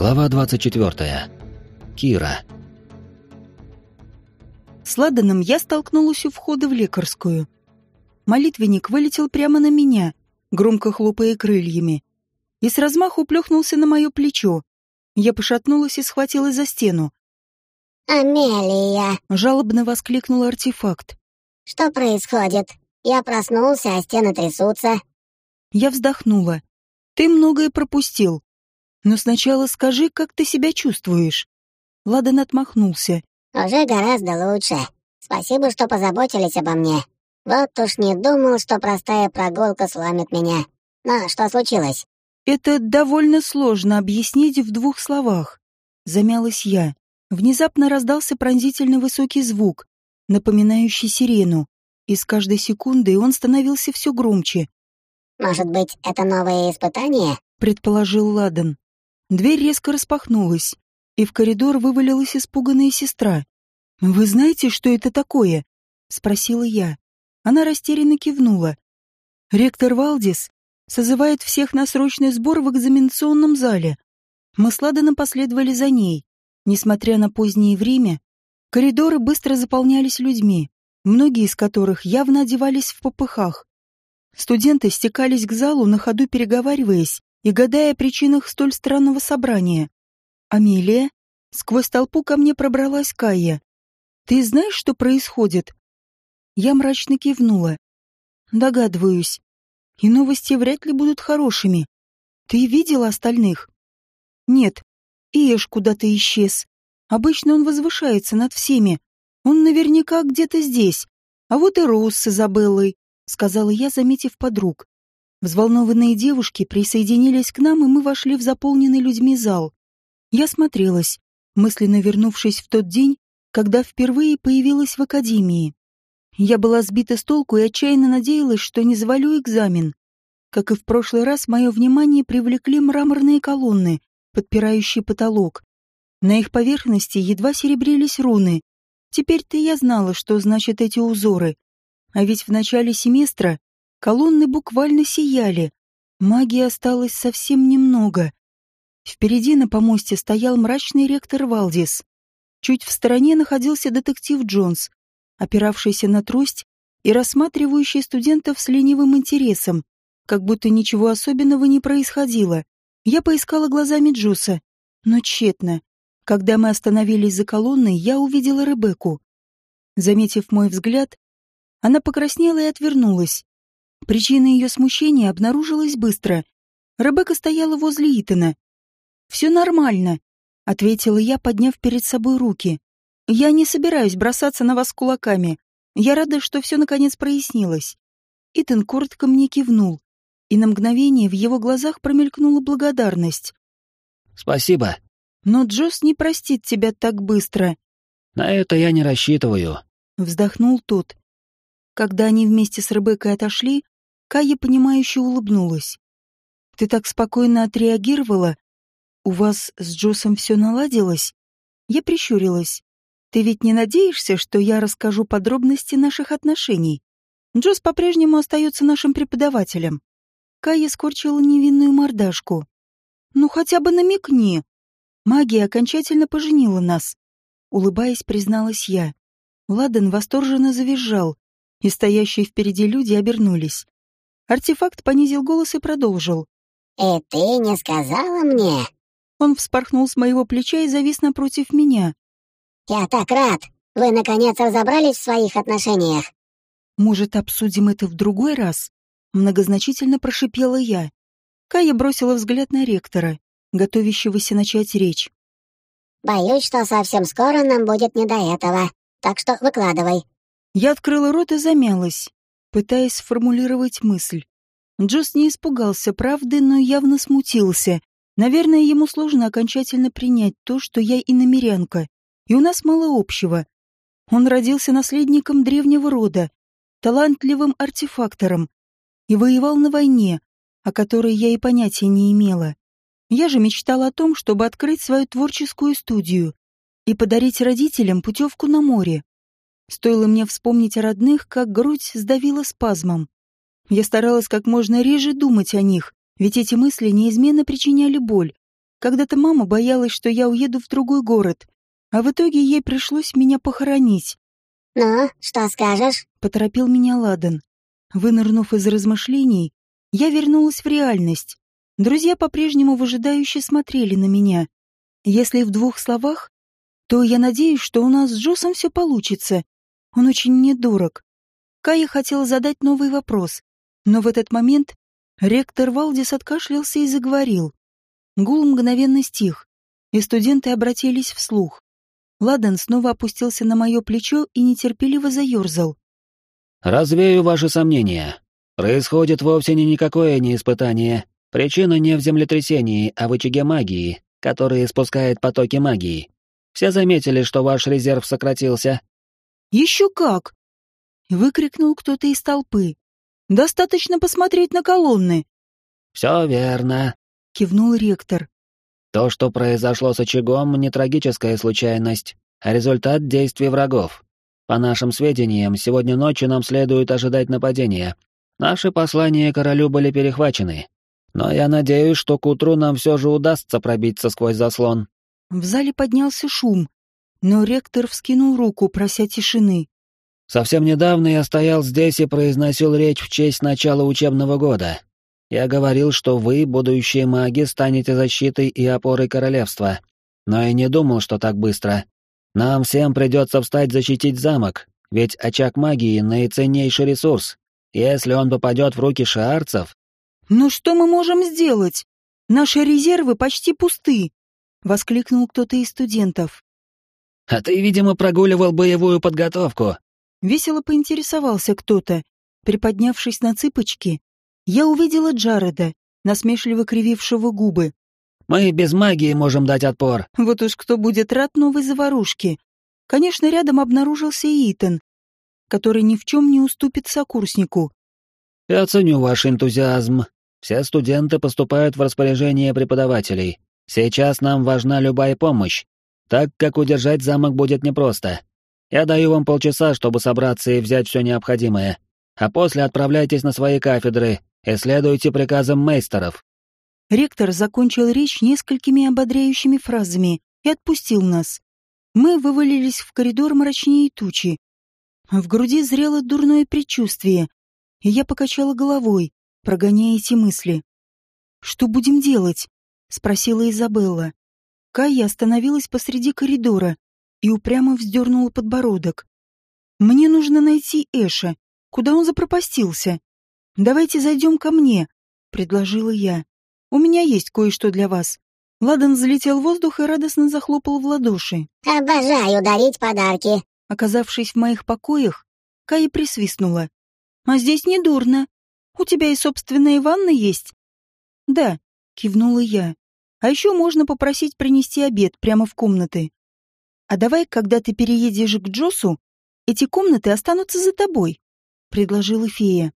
Глава 24. Кира. С Ладаном я столкнулась у входа в лекарскую. Молитвенник вылетел прямо на меня, громко хлопая крыльями, и с размаху плюхнулся на мое плечо. Я пошатнулась и схватилась за стену. «Амелия!» — жалобно воскликнул артефакт. «Что происходит? Я проснулся, а стены трясутся». Я вздохнула. «Ты многое пропустил. Но сначала скажи, как ты себя чувствуешь?» Ладан отмахнулся. «Уже гораздо лучше. Спасибо, что позаботились обо мне. Вот уж не думал, что простая прогулка сломит меня. Но что случилось?» «Это довольно сложно объяснить в двух словах», — замялась я. Внезапно раздался пронзительный высокий звук, напоминающий сирену, и с каждой секундой он становился все громче. «Может быть, это новое испытание?» — предположил Ладан. Дверь резко распахнулась, и в коридор вывалилась испуганная сестра. «Вы знаете, что это такое?» — спросила я. Она растерянно кивнула. «Ректор Валдис созывает всех на срочный сбор в экзаменационном зале. Мы с Ладаном последовали за ней. Несмотря на позднее время, коридоры быстро заполнялись людьми, многие из которых явно одевались в попыхах. Студенты стекались к залу, на ходу переговариваясь и гадая о причинах столь странного собрания. «Амелия?» Сквозь толпу ко мне пробралась Кая. «Ты знаешь, что происходит?» Я мрачно кивнула. «Догадываюсь. И новости вряд ли будут хорошими. Ты видела остальных?» «Нет. Иеш куда-то исчез. Обычно он возвышается над всеми. Он наверняка где-то здесь. А вот и Роуз с Изабеллой», — сказала я, заметив подруг. Взволнованные девушки присоединились к нам, и мы вошли в заполненный людьми зал. Я смотрелась, мысленно вернувшись в тот день, когда впервые появилась в академии. Я была сбита с толку и отчаянно надеялась, что не завалю экзамен. Как и в прошлый раз, мое внимание привлекли мраморные колонны, подпирающие потолок. На их поверхности едва серебрились руны. Теперь-то я знала, что значат эти узоры. А ведь в начале семестра Колонны буквально сияли. Магии осталось совсем немного. Впереди на помосте стоял мрачный ректор Валдис. Чуть в стороне находился детектив Джонс, опиравшийся на трость и рассматривающий студентов с ленивым интересом, как будто ничего особенного не происходило. Я поискала глазами Джуса, но тщетно. Когда мы остановились за колонной, я увидела Ребекку. Заметив мой взгляд, она покраснела и отвернулась. Причина ее смущения обнаружилась быстро. Ребекка стояла возле Итана. «Все нормально», — ответила я, подняв перед собой руки. «Я не собираюсь бросаться на вас кулаками. Я рада, что все наконец прояснилось». Итан коротко мне кивнул, и на мгновение в его глазах промелькнула благодарность. «Спасибо». «Но Джос не простит тебя так быстро». «На это я не рассчитываю», — вздохнул тот. Когда они вместе с Ребеккой отошли, Кая, понимающе улыбнулась. «Ты так спокойно отреагировала? У вас с Джосом все наладилось?» Я прищурилась. «Ты ведь не надеешься, что я расскажу подробности наших отношений? Джос по-прежнему остается нашим преподавателем». Кая скорчила невинную мордашку. «Ну хотя бы намекни. Магия окончательно поженила нас», — улыбаясь, призналась я. Ладан восторженно завизжал, и стоящие впереди люди обернулись. Артефакт понизил голос и продолжил. «И ты не сказала мне?» Он вспорхнул с моего плеча и завис напротив меня. «Я так рад! Вы, наконец, разобрались в своих отношениях!» «Может, обсудим это в другой раз?» Многозначительно прошипела я. Кая бросила взгляд на ректора, готовящегося начать речь. «Боюсь, что совсем скоро нам будет не до этого, так что выкладывай». Я открыла рот и замялась пытаясь сформулировать мысль. Джос не испугался правды, но явно смутился. Наверное, ему сложно окончательно принять то, что я иномерянка, и у нас мало общего. Он родился наследником древнего рода, талантливым артефактором, и воевал на войне, о которой я и понятия не имела. Я же мечтала о том, чтобы открыть свою творческую студию и подарить родителям путевку на море. Стоило мне вспомнить о родных, как грудь сдавила спазмом. Я старалась как можно реже думать о них, ведь эти мысли неизменно причиняли боль. Когда-то мама боялась, что я уеду в другой город, а в итоге ей пришлось меня похоронить. «Ну, что скажешь?» — поторопил меня Ладан. Вынырнув из размышлений, я вернулась в реальность. Друзья по-прежнему выжидающе смотрели на меня. Если в двух словах, то я надеюсь, что у нас с Джосом все получится. Он очень мне дорог. Кая хотела задать новый вопрос, но в этот момент ректор Валдис откашлялся и заговорил. Гул мгновенно стих, и студенты обратились вслух. Ладан снова опустился на мое плечо и нетерпеливо заерзал. «Развею ваши сомнения. Происходит вовсе не никакое не испытание. Причина не в землетрясении, а в очаге магии, который испускает потоки магии. Все заметили, что ваш резерв сократился?» «Еще как!» — выкрикнул кто-то из толпы. «Достаточно посмотреть на колонны». «Все верно», — кивнул ректор. То, что произошло с очагом, не трагическая случайность, а результат действий врагов. По нашим сведениям, сегодня ночью нам следует ожидать нападения. Наши послания королю были перехвачены. Но я надеюсь, что к утру нам все же удастся пробиться сквозь заслон. В зале поднялся шум, но ректор вскинул руку, прося тишины. Совсем недавно я стоял здесь и произносил речь в честь начала учебного года. Я говорил, что вы, будущие маги, станете защитой и опорой королевства. Но я не думал, что так быстро. Нам всем придется встать защитить замок, ведь очаг магии — наиценнейший ресурс. Если он попадет в руки шаарцев... «Ну что мы можем сделать? Наши резервы почти пусты!» — воскликнул кто-то из студентов. «А ты, видимо, прогуливал боевую подготовку!» Весело поинтересовался кто-то, приподнявшись на цыпочки я увидела Джареда, насмешливо кривившего губы. «Мы без магии можем дать отпор». Вот уж кто будет рад новой заварушке. Конечно, рядом обнаружился Итан, который ни в чем не уступит сокурснику. «Я ценю ваш энтузиазм. Все студенты поступают в распоряжение преподавателей. Сейчас нам важна любая помощь, так как удержать замок будет непросто. Я даю вам полчаса, чтобы собраться и взять все необходимое, а после отправляйтесь на свои кафедры и следуйте приказам мейстеров». Ректор закончил речь несколькими ободряющими фразами и отпустил нас. Мы вывалились в коридор мрачнее тучи. В груди зрело дурное предчувствие, и я покачала головой, прогоняя эти мысли. «Что будем делать?» — спросила Изабелла. Кая остановилась посреди коридора и упрямо вздернула подбородок. «Мне нужно найти Эша. Куда он запропастился?» «Давайте зайдем ко мне», — предложила я. «У меня есть кое-что для вас». Ладан взлетел в воздух и радостно захлопал в ладоши. «Обожаю дарить подарки». Оказавшись в моих покоях, Кая присвистнула. «А здесь не дурно. У тебя и собственная ванна есть?» «Да», — кивнула я. «А еще можно попросить принести обед прямо в комнаты. А давай, когда ты переедешь к Джосу, эти комнаты останутся за тобой», — предложила фея.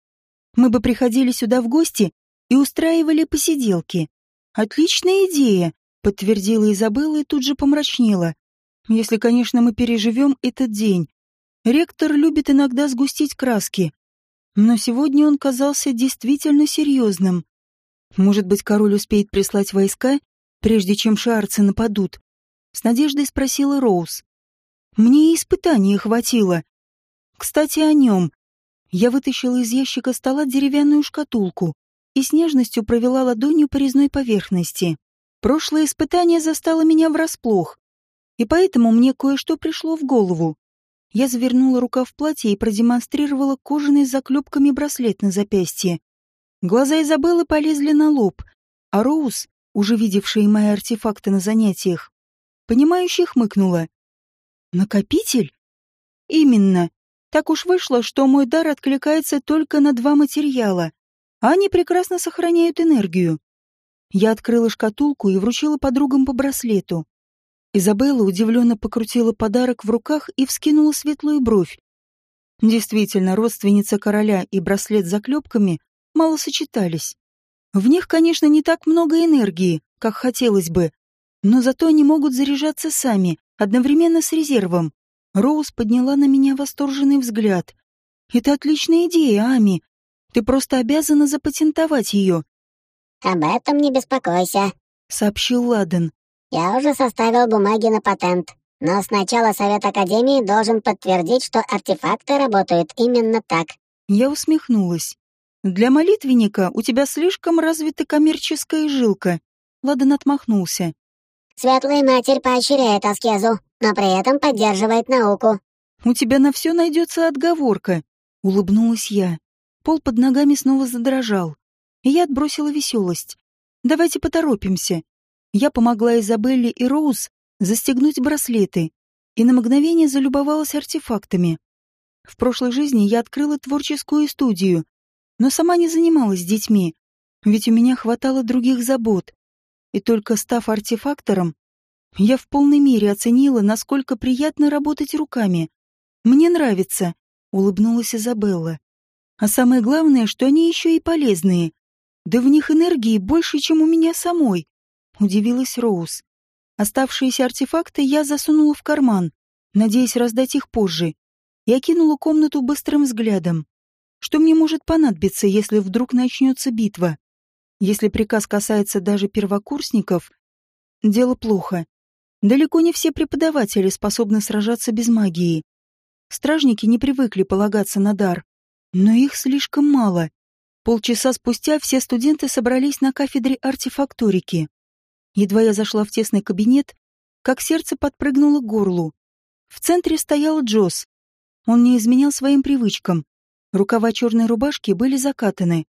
Мы бы приходили сюда в гости и устраивали посиделки. Отличная идея, подтвердила Изабелла и тут же помрачнела. Если, конечно, мы переживем этот день. Ректор любит иногда сгустить краски. Но сегодня он казался действительно серьезным. Может быть, король успеет прислать войска, прежде чем шарцы нападут? С надеждой спросила Роуз. Мне и испытаний хватило. Кстати, о нем. Я вытащила из ящика стола деревянную шкатулку и с нежностью провела ладонью по резной поверхности. Прошлое испытание застало меня врасплох, и поэтому мне кое-что пришло в голову. Я завернула рука в платье и продемонстрировала кожаный с заклепками браслет на запястье. Глаза Изабеллы полезли на лоб, а Роуз, уже видевшая мои артефакты на занятиях, понимающе хмыкнула. «Накопитель?» «Именно. Так уж вышло, что мой дар откликается только на два материала, а они прекрасно сохраняют энергию. Я открыла шкатулку и вручила подругам по браслету. Изабелла удивленно покрутила подарок в руках и вскинула светлую бровь. Действительно, родственница короля и браслет с заклепками мало сочетались. В них, конечно, не так много энергии, как хотелось бы, но зато они могут заряжаться сами, одновременно с резервом. Роуз подняла на меня восторженный взгляд. «Это отличная идея, Ами. Ты просто обязана запатентовать ее». «Об этом не беспокойся. — сообщил Ладен. «Я уже составил бумаги на патент, но сначала Совет Академии должен подтвердить, что артефакты работают именно так». Я усмехнулась. «Для молитвенника у тебя слишком развита коммерческая жилка». Ладан отмахнулся. «Светлая Матерь поощряет аскезу, но при этом поддерживает науку». «У тебя на все найдется отговорка», — улыбнулась я. Пол под ногами снова задрожал, и я отбросила веселость. «Давайте поторопимся». Я помогла Изабелле и Роуз застегнуть браслеты и на мгновение залюбовалась артефактами. В прошлой жизни я открыла творческую студию, но сама не занималась детьми, ведь у меня хватало других забот. И только став артефактором, я в полной мере оценила, насколько приятно работать руками. «Мне нравится», — улыбнулась Изабелла. «А самое главное, что они еще и полезные. Да в них энергии больше, чем у меня самой», — удивилась Роуз. Оставшиеся артефакты я засунула в карман, надеясь раздать их позже, и окинула комнату быстрым взглядом. Что мне может понадобиться, если вдруг начнется битва? Если приказ касается даже первокурсников, дело плохо. Далеко не все преподаватели способны сражаться без магии. Стражники не привыкли полагаться на дар, но их слишком мало. Полчаса спустя все студенты собрались на кафедре артефакторики. Едва я зашла в тесный кабинет, как сердце подпрыгнуло к горлу. В центре стоял Джосс. Он не изменял своим привычкам. Рукава черной рубашки были закатаны,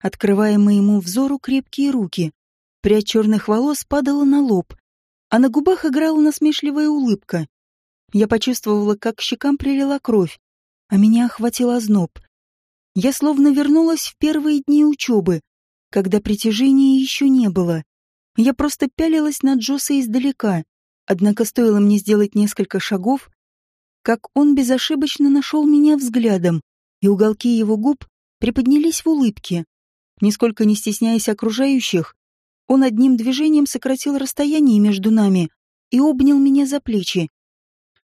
открывая моему взору крепкие руки. Прядь черных волос падала на лоб, а на губах играла насмешливая улыбка. Я почувствовала, как к щекам прилила кровь, а меня охватил озноб. Я словно вернулась в первые дни учебы, когда притяжения еще не было. Я просто пялилась на Джоса издалека, однако стоило мне сделать несколько шагов, как он безошибочно нашел меня взглядом, и уголки его губ приподнялись в улыбке. Нисколько не стесняясь окружающих, он одним движением сократил расстояние между нами и обнял меня за плечи.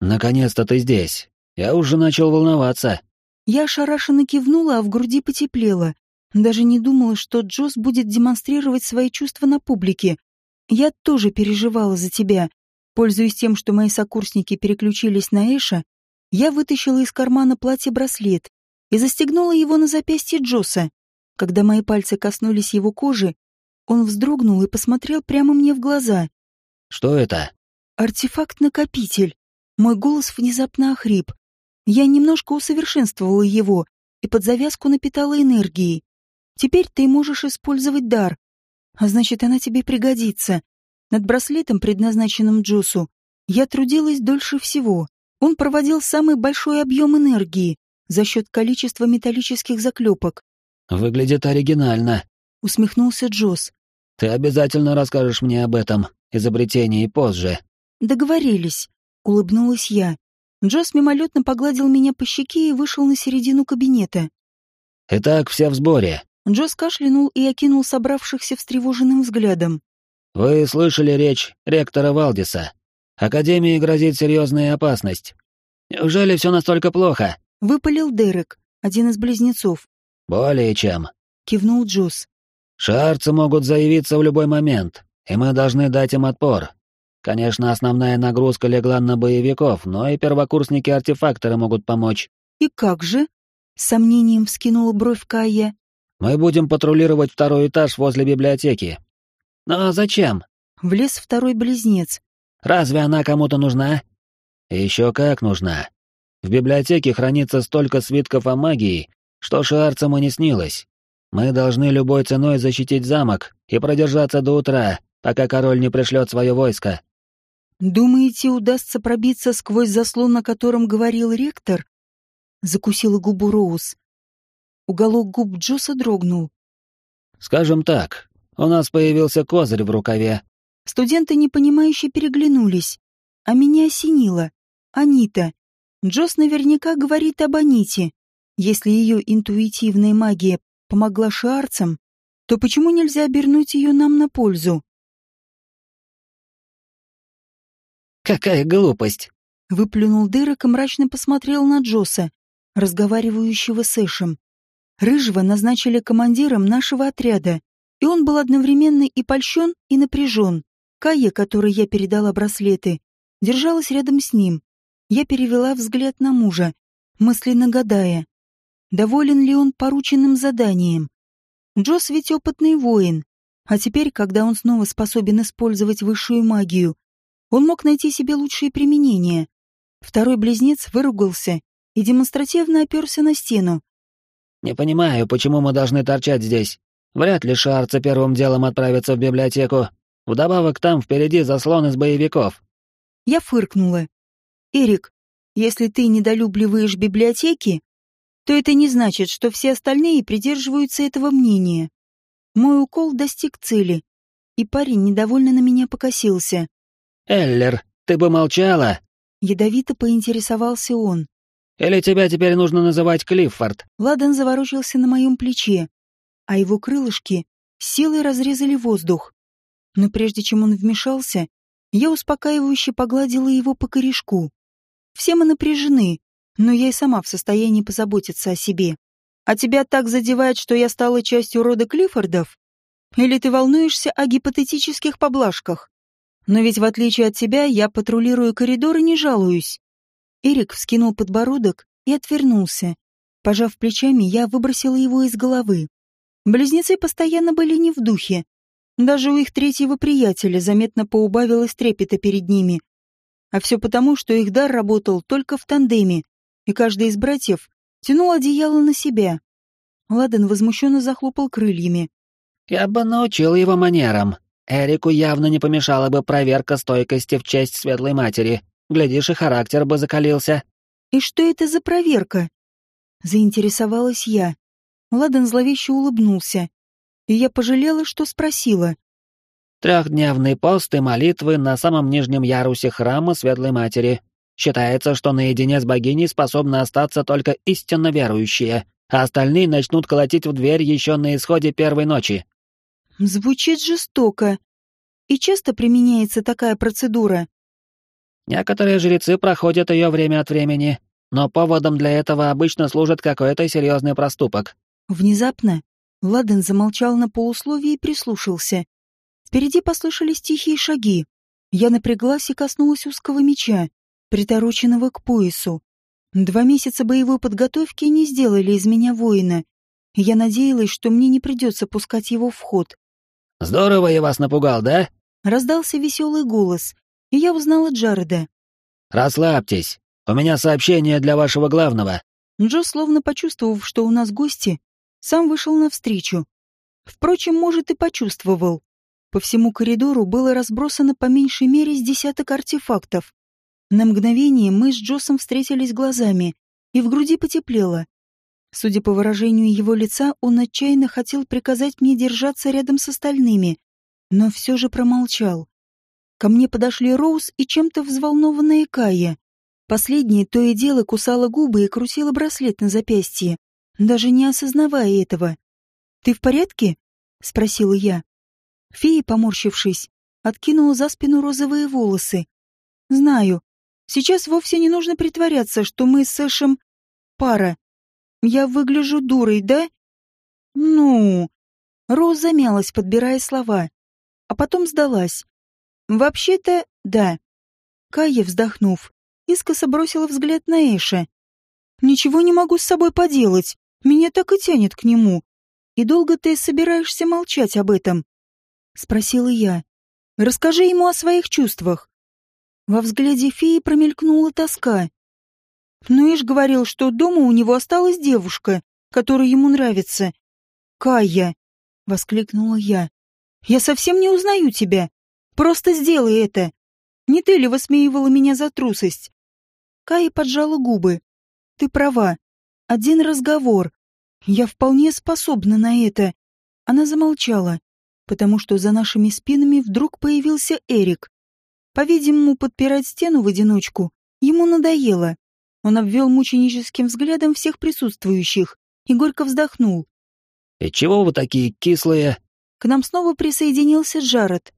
«Наконец-то ты здесь. Я уже начал волноваться». Я ошарашенно кивнула, а в груди потеплело. Даже не думала, что Джосс будет демонстрировать свои чувства на публике. Я тоже переживала за тебя. Пользуясь тем, что мои сокурсники переключились на Эша, я вытащила из кармана платье-браслет и застегнула его на запястье Джосса. Когда мои пальцы коснулись его кожи, он вздрогнул и посмотрел прямо мне в глаза. «Что это?» «Артефакт-накопитель». Мой голос внезапно охрип. Я немножко усовершенствовала его и под завязку напитала энергией. Теперь ты можешь использовать дар, а значит, она тебе пригодится. Над браслетом, предназначенным Джосу, я трудилась дольше всего. Он проводил самый большой объем энергии за счет количества металлических заклепок. «Выглядит оригинально», — усмехнулся Джос. «Ты обязательно расскажешь мне об этом изобретении позже». «Договорились», — улыбнулась я. Джос мимолетно погладил меня по щеке и вышел на середину кабинета. «Итак, все в сборе. Джос кашлянул и окинул собравшихся встревоженным взглядом. «Вы слышали речь ректора Валдиса. Академии грозит серьезная опасность. Неужели все настолько плохо?» Выпалил Дерек, один из близнецов. «Более чем», — кивнул Джос. «Шарцы могут заявиться в любой момент, и мы должны дать им отпор. Конечно, основная нагрузка легла на боевиков, но и первокурсники-артефакторы могут помочь». «И как же?» — с сомнением вскинула бровь Кая. Мы будем патрулировать второй этаж возле библиотеки. Но зачем? Влез второй близнец. Разве она кому-то нужна? Еще как нужна. В библиотеке хранится столько свитков о магии, что шарцам и не снилось. Мы должны любой ценой защитить замок и продержаться до утра, пока король не пришлет свое войско. Думаете, удастся пробиться сквозь заслон, о котором говорил ректор? Закусила губу Роуз. Уголок губ Джоса дрогнул. «Скажем так, у нас появился козырь в рукаве». Студенты непонимающе переглянулись, а меня осенило. Анита. Джос наверняка говорит об Аните. Если ее интуитивная магия помогла шарцам, то почему нельзя обернуть ее нам на пользу? «Какая глупость!» — выплюнул Дырок и мрачно посмотрел на Джоса, разговаривающего с Эшем. Рыжего назначили командиром нашего отряда, и он был одновременно и польщен, и напряжен. Кая, которой я передала браслеты, держалась рядом с ним. Я перевела взгляд на мужа, мысленно гадая, доволен ли он порученным заданием. Джос ведь опытный воин, а теперь, когда он снова способен использовать высшую магию, он мог найти себе лучшие применения. Второй близнец выругался и демонстративно оперся на стену. «Не понимаю, почему мы должны торчать здесь. Вряд ли Шарца первым делом отправится в библиотеку. Вдобавок там впереди заслон из боевиков. Я фыркнула. «Эрик, если ты недолюбливаешь библиотеки, то это не значит, что все остальные придерживаются этого мнения. Мой укол достиг цели, и парень недовольно на меня покосился. «Эллер, ты бы молчала!» Ядовито поинтересовался он. «Или тебя теперь нужно называть Клиффорд?» Ладан заворочился на моем плече, а его крылышки силой разрезали воздух. Но прежде чем он вмешался, я успокаивающе погладила его по корешку. Все мы напряжены, но я и сама в состоянии позаботиться о себе. А тебя так задевает, что я стала частью рода Клиффордов? Или ты волнуешься о гипотетических поблажках? Но ведь в отличие от тебя, я патрулирую коридор и не жалуюсь. Эрик вскинул подбородок и отвернулся. Пожав плечами, я выбросила его из головы. Близнецы постоянно были не в духе, даже у их третьего приятеля заметно поубавилось трепета перед ними. А все потому, что их дар работал только в тандеме, и каждый из братьев тянул одеяло на себя. Ладан возмущенно захлопал крыльями. «Я бы научил его манерам. Эрику явно не помешала бы проверка стойкости в честь Светлой Матери. Глядишь, и характер бы закалился». «И что это за проверка?» Заинтересовалась я. Ладан зловеще улыбнулся и я пожалела, что спросила. Трехдневный пост и молитвы на самом нижнем ярусе храма Светлой Матери. Считается, что наедине с богиней способны остаться только истинно верующие, а остальные начнут колотить в дверь еще на исходе первой ночи. Звучит жестоко. И часто применяется такая процедура? Некоторые жрецы проходят ее время от времени, но поводом для этого обычно служит какой-то серьезный проступок. Внезапно Ладен замолчал на полусловие и прислушался. Впереди послышались тихие шаги. Я напряглась и коснулась узкого меча, притороченного к поясу. Два месяца боевой подготовки не сделали из меня воина. Я надеялась, что мне не придется пускать его в ход. «Здорово я вас напугал, да?» Раздался веселый голос, и я узнала Джареда. «Расслабьтесь. У меня сообщение для вашего главного». Джо, словно почувствовав, что у нас гости, сам вышел навстречу. Впрочем, может, и почувствовал. По всему коридору было разбросано по меньшей мере с десяток артефактов. На мгновение мы с Джосом встретились глазами, и в груди потеплело. Судя по выражению его лица, он отчаянно хотел приказать мне держаться рядом с остальными, но все же промолчал. Ко мне подошли Роуз и чем-то взволнованная Кая. Последняя то и дело кусала губы и крутила браслет на запястье даже не осознавая этого. «Ты в порядке?» — спросила я. Фея, поморщившись, откинула за спину розовые волосы. «Знаю. Сейчас вовсе не нужно притворяться, что мы с Эшем пара. Я выгляжу дурой, да?» «Ну...» Роз замялась, подбирая слова, а потом сдалась. «Вообще-то, да». Кая, вздохнув, искоса бросила взгляд на Эша. «Ничего не могу с собой поделать. Меня так и тянет к нему. И долго ты собираешься молчать об этом? Спросила я. Расскажи ему о своих чувствах. Во взгляде феи промелькнула тоска. Ну, Иш говорил, что дома у него осталась девушка, которая ему нравится. «Кая!» — воскликнула я. «Я совсем не узнаю тебя. Просто сделай это. Не ты ли высмеивала меня за трусость?» Кая поджала губы. «Ты права. Один разговор. Я вполне способна на это. Она замолчала, потому что за нашими спинами вдруг появился Эрик. По-видимому, подпирать стену в одиночку ему надоело. Он обвел мученическим взглядом всех присутствующих и горько вздохнул. «И чего вы такие кислые?» К нам снова присоединился Джаред.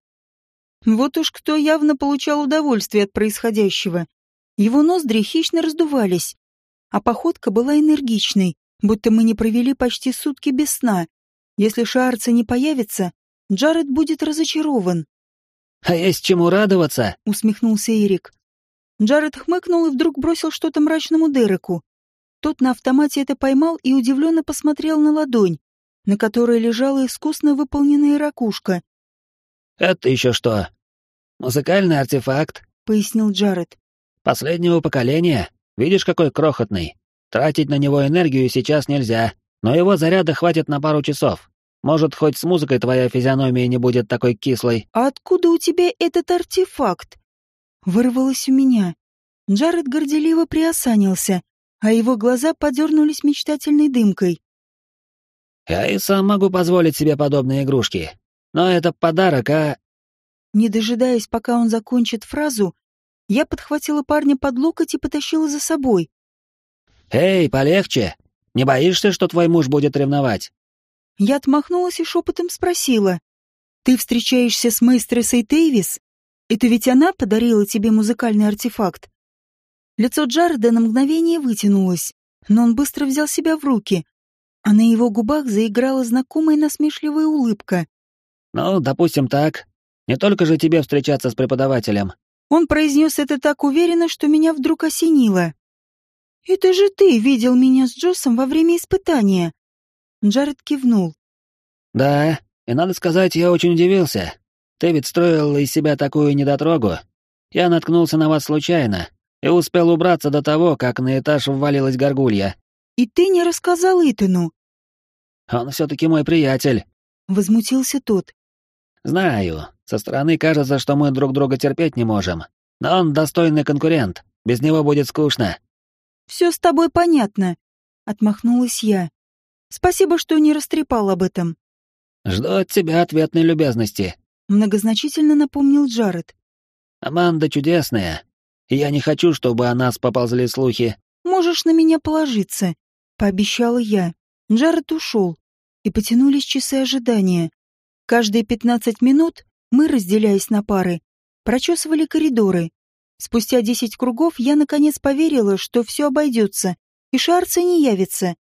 Вот уж кто явно получал удовольствие от происходящего. Его ноздри хищно раздувались, а походка была энергичной, будто мы не провели почти сутки без сна. Если Шаарца не появится, Джаред будет разочарован. «А есть чему радоваться?» — усмехнулся Эрик. Джаред хмыкнул и вдруг бросил что-то мрачному Дереку. Тот на автомате это поймал и удивленно посмотрел на ладонь, на которой лежала искусно выполненная ракушка. «Это еще что?» «Музыкальный артефакт», — пояснил Джаред. «Последнего поколения. Видишь, какой крохотный. Тратить на него энергию сейчас нельзя, но его заряда хватит на пару часов. Может, хоть с музыкой твоя физиономия не будет такой кислой. А откуда у тебя этот артефакт? Вырвалось у меня. Джаред горделиво приосанился, а его глаза подернулись мечтательной дымкой. Я и сам могу позволить себе подобные игрушки. Но это подарок, а... Не дожидаясь, пока он закончит фразу, я подхватила парня под локоть и потащила за собой. «Эй, полегче! Не боишься, что твой муж будет ревновать?» Я отмахнулась и шепотом спросила. «Ты встречаешься с мейстресой Тейвис? Это ведь она подарила тебе музыкальный артефакт?» Лицо Джареда на мгновение вытянулось, но он быстро взял себя в руки, а на его губах заиграла знакомая насмешливая улыбка. «Ну, допустим так. Не только же тебе встречаться с преподавателем». Он произнес это так уверенно, что меня вдруг осенило. «Это же ты видел меня с Джоссом во время испытания!» Джаред кивнул. «Да, и надо сказать, я очень удивился. Ты ведь строил из себя такую недотрогу. Я наткнулся на вас случайно и успел убраться до того, как на этаж ввалилась горгулья». «И ты не рассказал Итану?» «Он все-таки мой приятель», — возмутился тот. «Знаю, со стороны кажется, что мы друг друга терпеть не можем. Но он достойный конкурент, без него будет скучно». «Все с тобой понятно», — отмахнулась я. Спасибо, что не растрепал об этом. Жду от тебя ответной любезности. Многозначительно напомнил Джаред. Аманда чудесная, и я не хочу, чтобы о нас поползли слухи. Можешь на меня положиться, пообещала я. Джаред ушел, и потянулись часы ожидания. Каждые пятнадцать минут мы, разделяясь на пары, прочесывали коридоры. Спустя десять кругов я наконец поверила, что все обойдется, и Шарца не явится.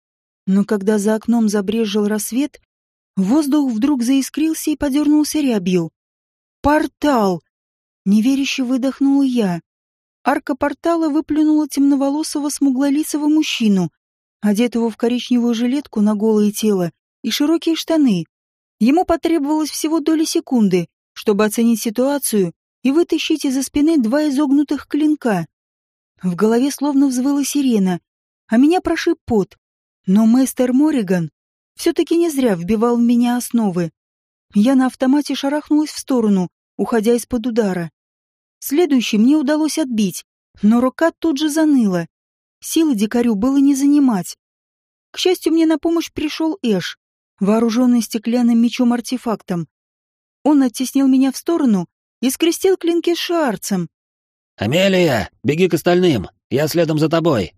Но когда за окном забрежил рассвет, воздух вдруг заискрился и подернулся рябью. «Портал!» Неверяще выдохнула я. Арка портала выплюнула темноволосого смуглолицего мужчину, одетого в коричневую жилетку на голое тело и широкие штаны. Ему потребовалось всего доли секунды, чтобы оценить ситуацию и вытащить из-за спины два изогнутых клинка. В голове словно взвыла сирена, а меня прошиб пот. Но мастер Мориган все-таки не зря вбивал в меня основы. Я на автомате шарахнулась в сторону, уходя из-под удара. Следующий мне удалось отбить, но рука тут же заныла. Силы дикарю было не занимать. К счастью, мне на помощь пришел Эш, вооруженный стеклянным мечом-артефактом. Он оттеснил меня в сторону и скрестил клинки с шарцем. «Амелия, беги к остальным, я следом за тобой».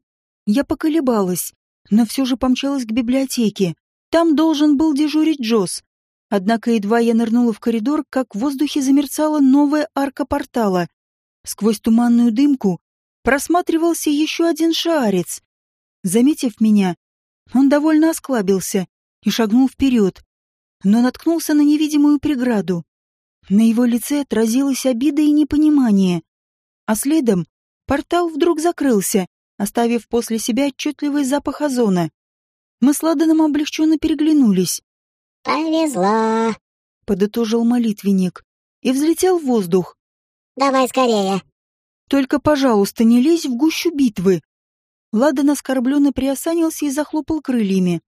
Я поколебалась, но все же помчалась к библиотеке. Там должен был дежурить Джосс. Однако едва я нырнула в коридор, как в воздухе замерцала новая арка портала. Сквозь туманную дымку просматривался еще один шаарец. Заметив меня, он довольно осклабился и шагнул вперед, но наткнулся на невидимую преграду. На его лице отразилась обида и непонимание. А следом портал вдруг закрылся, оставив после себя отчетливый запах озона. Мы с Ладаном облегченно переглянулись. «Повезло», — подытожил молитвенник и взлетел в воздух. «Давай скорее». «Только, пожалуйста, не лезь в гущу битвы». Ладан оскорбленно приосанился и захлопал крыльями.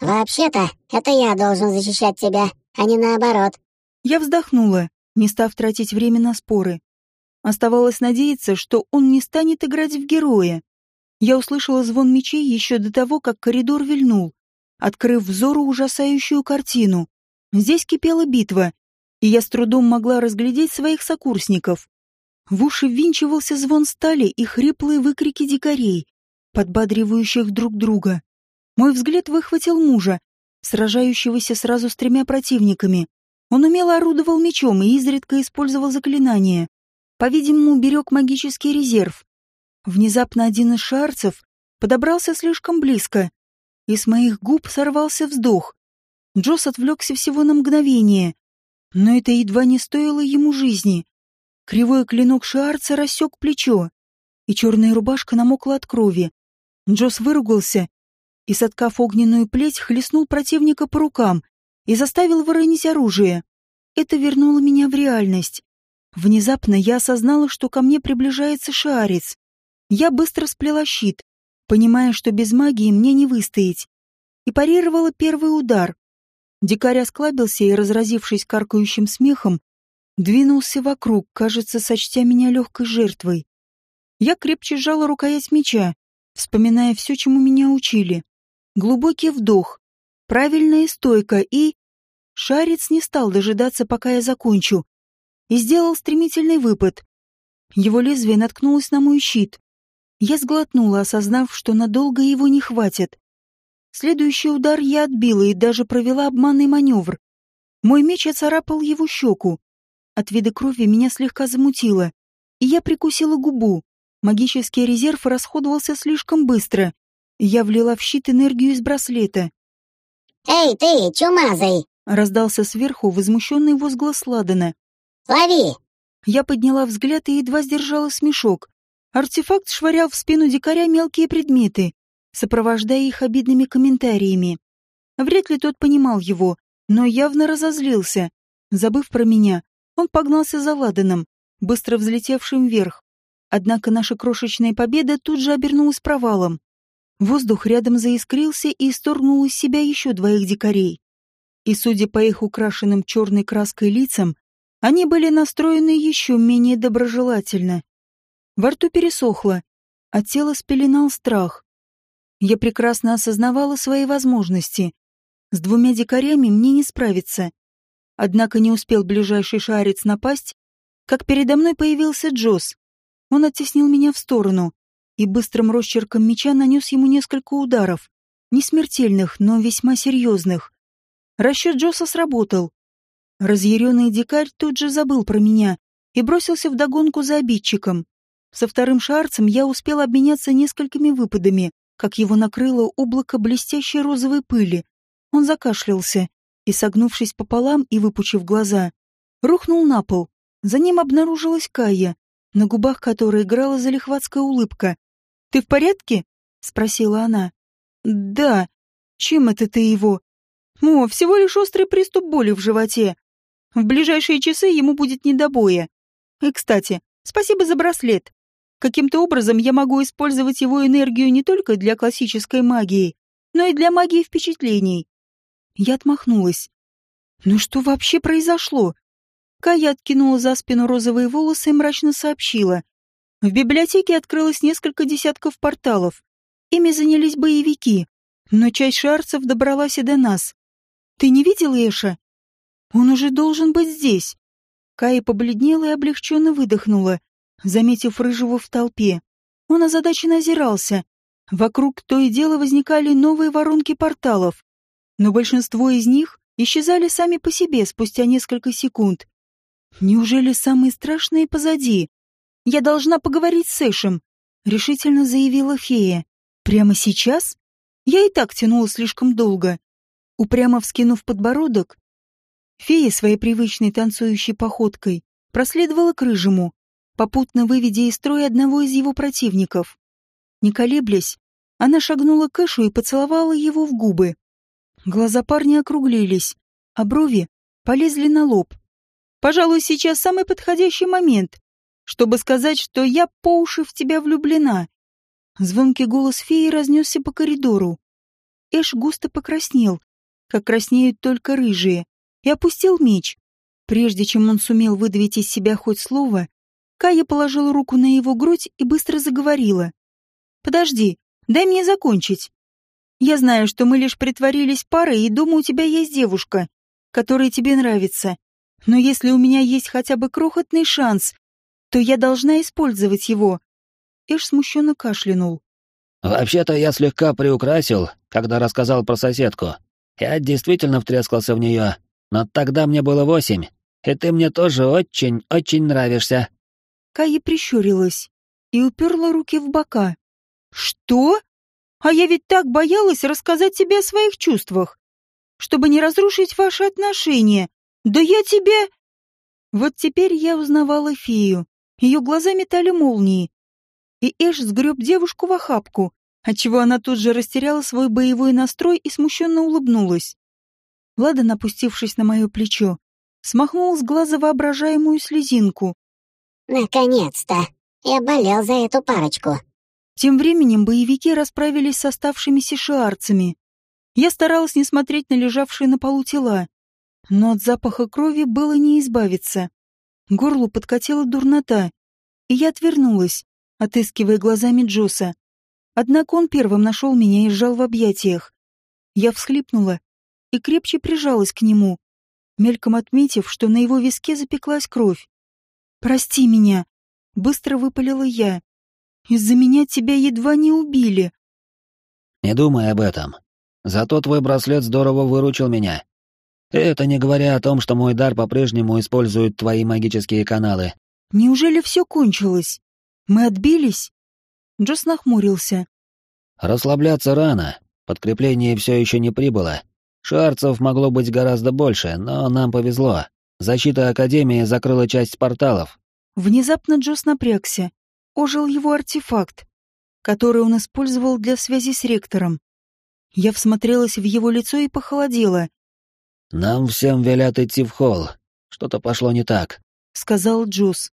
«Вообще-то, это я должен защищать тебя, а не наоборот». Я вздохнула, не став тратить время на споры. Оставалось надеяться, что он не станет играть в героя. Я услышала звон мечей еще до того, как коридор вильнул, открыв взору ужасающую картину. Здесь кипела битва, и я с трудом могла разглядеть своих сокурсников. В уши ввинчивался звон стали и хриплые выкрики дикарей, подбадривающих друг друга. Мой взгляд выхватил мужа, сражающегося сразу с тремя противниками. Он умело орудовал мечом и изредка использовал заклинания. По-видимому, берег магический резерв, Внезапно один из шарцев подобрался слишком близко, и с моих губ сорвался вздох. Джосс отвлекся всего на мгновение, Но это едва не стоило ему жизни. Кривой клинок Шиарца рассек плечо, и черная рубашка намокла от крови. Джос выругался и, соткав огненную плеть, хлестнул противника по рукам и заставил выронить оружие. Это вернуло меня в реальность. Внезапно я осознала, что ко мне приближается шарец. Я быстро сплела щит, понимая, что без магии мне не выстоять, и парировала первый удар. Дикарь осклабился и, разразившись каркающим смехом, двинулся вокруг, кажется, сочтя меня легкой жертвой. Я крепче сжала рукоять меча, вспоминая все, чему меня учили. Глубокий вдох, правильная стойка и... Шарец не стал дожидаться, пока я закончу, и сделал стремительный выпад. Его лезвие наткнулось на мой щит. Я сглотнула, осознав, что надолго его не хватит. Следующий удар я отбила и даже провела обманный маневр. Мой меч оцарапал его щеку. От вида крови меня слегка замутило, и я прикусила губу. Магический резерв расходовался слишком быстро. Я влила в щит энергию из браслета. «Эй, ты, чумазый!» — раздался сверху возмущенный возглас Ладана. «Лови!» Я подняла взгляд и едва сдержала смешок. Артефакт швырял в спину дикаря мелкие предметы, сопровождая их обидными комментариями. Вряд ли тот понимал его, но явно разозлился. Забыв про меня, он погнался за Ладаном, быстро взлетевшим вверх. Однако наша крошечная победа тут же обернулась провалом. Воздух рядом заискрился и исторгнул из себя еще двоих дикарей. И, судя по их украшенным черной краской лицам, они были настроены еще менее доброжелательно. Во рту пересохло, а тело спеленал страх. Я прекрасно осознавала свои возможности. С двумя дикарями мне не справиться. Однако не успел ближайший шарец напасть, как передо мной появился Джосс. Он оттеснил меня в сторону и быстрым росчерком меча нанес ему несколько ударов, не смертельных, но весьма серьезных. Расчет Джосса сработал. Разъяренный дикарь тут же забыл про меня и бросился вдогонку за обидчиком. Со вторым шарцем я успел обменяться несколькими выпадами, как его накрыло облако блестящей розовой пыли. Он закашлялся и, согнувшись пополам и выпучив глаза, рухнул на пол. За ним обнаружилась Кая, на губах которой играла залихватская улыбка. «Ты в порядке?» — спросила она. «Да. Чем это ты его?» «О, всего лишь острый приступ боли в животе. В ближайшие часы ему будет не до боя. И, кстати, спасибо за браслет. Каким-то образом я могу использовать его энергию не только для классической магии, но и для магии впечатлений». Я отмахнулась. «Ну что вообще произошло?» Кая откинула за спину розовые волосы и мрачно сообщила. В библиотеке открылось несколько десятков порталов. Ими занялись боевики, но часть шарцев добралась и до нас. Ты не видел Эша? Он уже должен быть здесь. Кая побледнела и облегченно выдохнула, заметив рыжего в толпе. Он озадаченно озирался. Вокруг то и дело возникали новые воронки порталов, но большинство из них исчезали сами по себе спустя несколько секунд. Неужели самое страшное позади? Я должна поговорить с Эшем, решительно заявила фея. Прямо сейчас? Я и так тянула слишком долго. Упрямо вскинув подбородок, фея своей привычной танцующей походкой проследовала к рыжему, попутно выведя из строя одного из его противников. Не колеблясь, она шагнула к Эшу и поцеловала его в губы. Глаза парня округлились, а брови полезли на лоб. Пожалуй, сейчас самый подходящий момент, чтобы сказать, что я по уши в тебя влюблена. Звонкий голос феи разнесся по коридору. Эш густо покраснел, как краснеют только рыжие, и опустил меч. Прежде чем он сумел выдавить из себя хоть слово, Кая положила руку на его грудь и быстро заговорила. «Подожди, дай мне закончить. Я знаю, что мы лишь притворились парой, и думаю, у тебя есть девушка, которая тебе нравится. Но если у меня есть хотя бы крохотный шанс, то я должна использовать его. Эш смущенно кашлянул. «Вообще-то я слегка приукрасил, когда рассказал про соседку. Я действительно втрескался в нее, но тогда мне было восемь, и ты мне тоже очень-очень нравишься». Кая прищурилась и уперла руки в бока. «Что? А я ведь так боялась рассказать тебе о своих чувствах, чтобы не разрушить ваши отношения. «Да я тебе...» Вот теперь я узнавала фею. Ее глаза метали молнии. И Эш сгреб девушку в охапку, отчего она тут же растеряла свой боевой настрой и смущенно улыбнулась. Ладан, опустившись на мое плечо, смахнул с глаза воображаемую слезинку. «Наконец-то! Я болел за эту парочку!» Тем временем боевики расправились с оставшимися шиарцами. Я старалась не смотреть на лежавшие на полу тела, но от запаха крови было не избавиться. Горлу подкатила дурнота, и я отвернулась, отыскивая глазами Джоса. Однако он первым нашел меня и сжал в объятиях. Я всхлипнула и крепче прижалась к нему, мельком отметив, что на его виске запеклась кровь. «Прости меня», — быстро выпалила я. «Из-за меня тебя едва не убили». «Не думай об этом. Зато твой браслет здорово выручил меня. Это не говоря о том, что мой дар по-прежнему использует твои магические каналы. Неужели все кончилось? Мы отбились? Джос нахмурился. Расслабляться рано. Подкрепление все еще не прибыло. Шарцев могло быть гораздо больше, но нам повезло. Защита Академии закрыла часть порталов. Внезапно Джос напрягся. Ожил его артефакт, который он использовал для связи с ректором. Я всмотрелась в его лицо и похолодела. «Нам всем велят идти в холл. Что-то пошло не так», — сказал Джус.